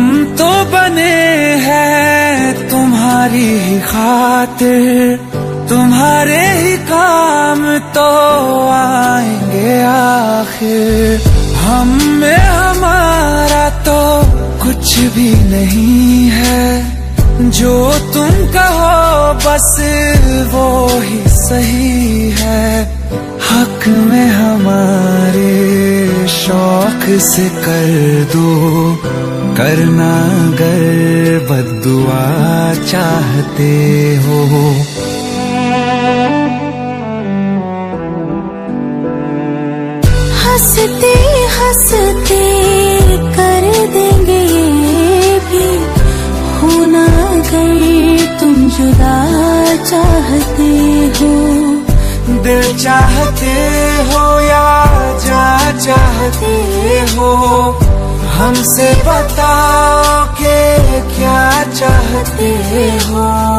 हम तो बने हैं तुम्हारी ही खातिर। तुम्हारे ही काम तो आएँगे आखिर। हम में हमारा तो कुछ भी नहीं है। जो तुम कहो बस वो ही सही है। हक में हमारे शौक से कर दो। करना अगर बदुआ चाहते हो। हँसते हँसते कर देंगे ये भी। होना अगर तुम जुदा चाहते हो। दिल चाहते हो या जा चाहते हो? हमसे बताओ के क्या चाहते हो?